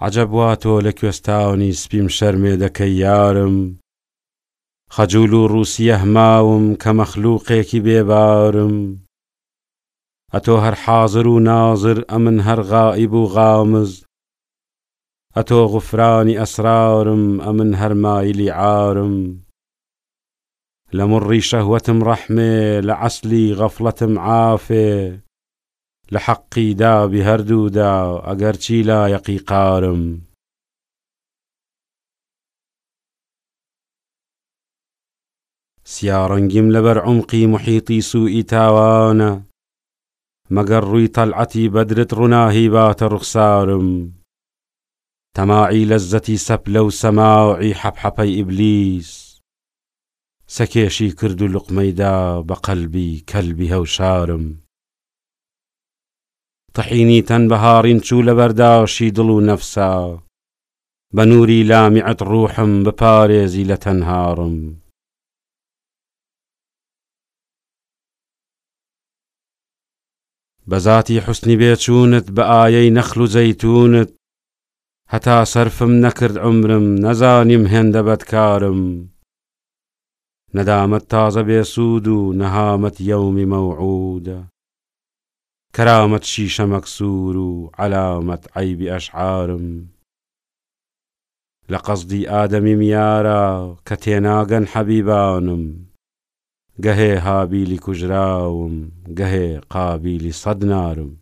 عجب وا تۆ لە کوێستاونی سپیم شەرمێ دەکەی یارم خەجوول و ڕوسیە هەماوم کە مەخلووقێکی بێبارم ئەتۆ هەر حازر و نازر ئەمن هەر غائب و غامز ئەتۆ غفرانی ئەسرارم ئەمن هەرمایلی عارم لە مڕی شەهوەتم ڕەحمێ لە عەسلی غەفڵەتم عافێ لە حەقیدا بی هەردوودا ئەگەر چی لا یەقیقارم سیاڕەنگیم لەبەر عمقی محیتی سوئی تاوانە مەگەر ڕووی تەلعەتی بەدرت ڕووناهی باتە ڕوخسارم تەماعی لەزەتی سەپ لەو سەماوعی حەبحەپەی ئیبلیس سەکێشی کرد و لقمەیدا بە قەلبی کەلبی هەوشارم تەحینی تەن بەهارین چوو لە بەرداشی دڵ و نەفسا بە نووری لامیعەت ڕوحم بپارێزی لە تەنهاڕم بەزاتی حستنی بێچوونت بە ئایەی نەخل و زەیتونت هەتا سەرفم نەکرد عمرم نەزانیم هێندە بەدکارم نەدامەت تازە بێسوود و نەهامەت یەومی مەوعودە کەرامەت شیشە مەکسور و علامەت عیبی ئەشعارم لە قەزدی ئادەمی میارە کە تێناگەن حەبیبانم گەهێ هابیلی کوژراوم گەهێ قابیلی سەدنارم